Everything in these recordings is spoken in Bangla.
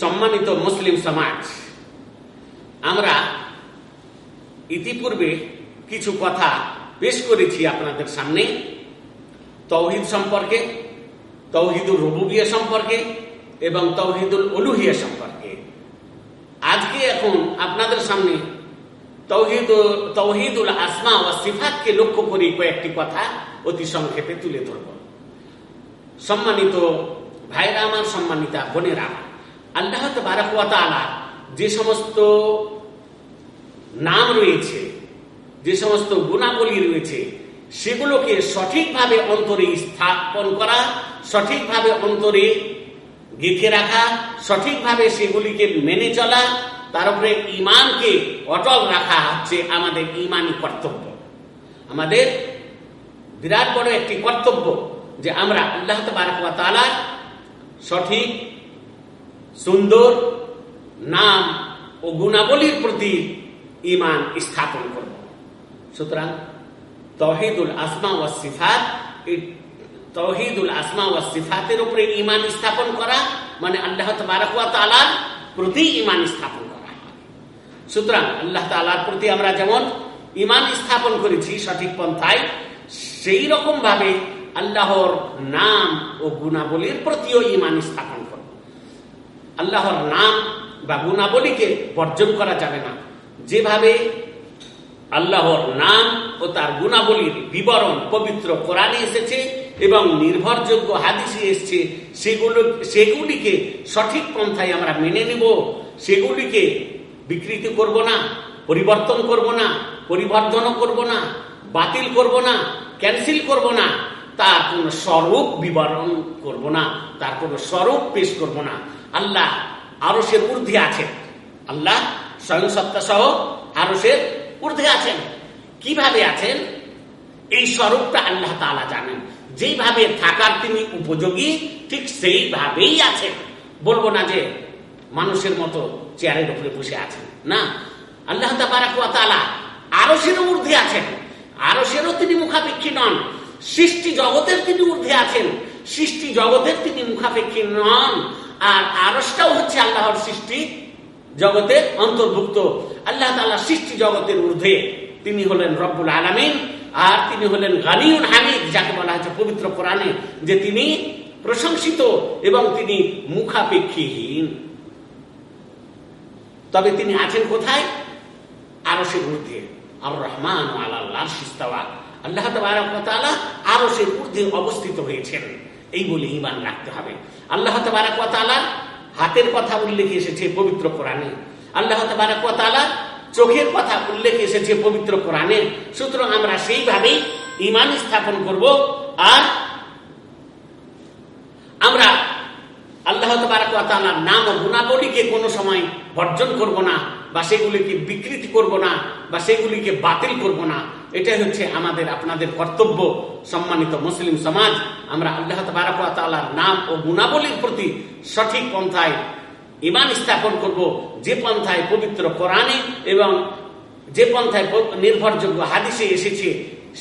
সম্মানিত মুসলিম সমাজ, আমরা ইতিপূর্বে কিছু কথা পেশ করেছি আপনাদের সামনে। তৌহিদ সম্পর্কে তৌহিদুল রুবুবিয়া সম্পর্কে এবং তৌহিদুল অলুহিয়া সম্পর্কে। আজকে এখন আপনাদের সামনে তৌহিদ, তৌহিদুল আসমা ও সিফাতকে লক্ষ্য করি কয়েকটি কথা অতি সংক্ষেপে তুলে ধরবো। সম্মানিত ভাইরা আমার সম্মানিতা, বোনেরা আল্লাহ বারাকুয়াতালা যে সমস্ত নাম রয়েছে, যে সমস্ত গুণাবলী রয়েছে, সেগুলোকে সঠিকভাবে অন্তরে স্থাপন করা, সঠিকভাবে অন্তরে গেঁথে রাখা, সঠিকভাবে সেগুলিকে মেনে চলা, তার উপরে ইমানকে অটল রাখা হচ্ছে আমাদের ইমানি কর্তব্য। আমাদের বিরাট বড় একটি কর্তব্য। যে আমরা আল্লাহ তালার সঠিক, সুন্দর নাম ও গুণাবলীর প্রতি ইমান স্থাপন করব। সুতরাং তহিদুল আসমা ও সিফাত তহিদুল আসমা ও সিফাতের উপরে ইমান স্থাপন করা মানে আল্লাহ তালার প্রতি ইমান স্থাপন করা। সুতরাং আল্লাহ তালার প্রতি আমরা যেমন ইমান স্থাপন করেছি সঠিক পন্থায় সেই রকম ভাবে আল্লাহর নাম ও গুণাবলীর প্রতিও ইমান স্থাপন করব আল্লাহর নাম বা গুণাবলীকে বর্জন করা যাবে না। যেভাবে আল্লাহর নাম ও তার গুণাবলীর বিবরণ পবিত্র কোরআনে এসেছে এবং নির্ভরযোগ্য হাদিসে এসছে, সেগুলো সেগুলিকে সঠিক পন্থায় আমরা মেনে নেব, সেগুলিকে বিকৃতি করব না, পরিবর্তন করব না, পরিবর্ধনও করব না, বাতিল করব না ক্যান্সেল করব না। তার কোন স্বরূপ বিবরণ করব না, তার কোন স্বরূপ পেশ করব না। আল্লাহ আরও সে ঊর্ধ্বে আছেন। আল্লাহ স্বয়ং সত্তা সহ আরও সে ঊর্ধ্বে আছেন। কীভাবে আছেন? এই স্বরূপটা আল্লাহ তালা জানেন। যেইভাবে থাকার তিনি উপযোগী, ঠিক সেইভাবেই আছেন। বলব না যে মানুষের মতো চেয়ারের উপরে বসে আছেন। না, আল্লাহ তালা আরও সেরও ঊর্ধ্বে আছেন। আরও সেরও তিনি মুখাপেক্ষী নন। সৃষ্টি জগতের তিনি ঊর্ধ্বে আছেন। সৃষ্টি জগতের তিনি মুখাপেক্ষী নন। আর আরসটাও হচ্ছে আল্লাহর সৃষ্টি জগতের অন্তর্ভুক্ত। আল্লাহ তালা সৃষ্টি জগতের ঊর্ধ্বে। তিনি হলেন রব্বুল আলমিন আর তিনি হলেন গানিউন হামিদ, যাকে বলা হয়েছে পবিত্র কোরআনে, যে তিনি প্রশংসিত এবং তিনি মুখাপেক্ষীহীন। তবে তিনি আছেন কোথায়? আরও সে ঊর্ধ্বে। আর রহমান আল্লাহ শিস্তাওয়া আল্লাহ তালা আরও সে ঊর্ধ্বে অবস্থিত হয়েছেন। এই বলে ইমান রাখতে হবে। আল্লাহ তালার হাতের কথা উল্লেখ এসেছে পবিত্র কোরআনে। আল্লাহ তালা চোখের কথা উল্লেখ এসেছে পবিত্র কোরআনে। সুতরাং আমরা সেইভাবেই ইমান স্থাপন করব আর আমরা আল্লাহ তালার নাম ও গুণাবলীকে কোনো সময় বর্জন করব না বা সেগুলিকে বিকৃতি করব না বা সেগুলিকে বাতিল করব না। এটাই হচ্ছে আমাদের, আপনাদের কর্তব্য, সম্মানিত মুসলিম সমাজ। আমরা আল্লাহ তালার নাম ও গুণাবলীর প্রতি সঠিক পন্থায় ইমান স্থাপন করব। যে পন্থায় পবিত্র কোরআনে এবং যে পন্থায় নির্ভরযোগ্য হাদিসে এসেছে,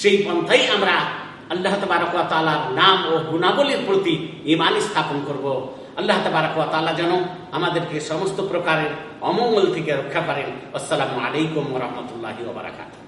সেই পন্থাই আমরা আল্লাহ তালার নাম ও গুণাবলীর প্রতি ইমান স্থাপন করব। আল্লাহ তালা যেন আমাদেরকে সমস্ত প্রকারের অমঙ্গল থেকে রক্ষা করেন। আসসালামু আলাইকুম রহমতুল্লাহ বারাকাতুহ।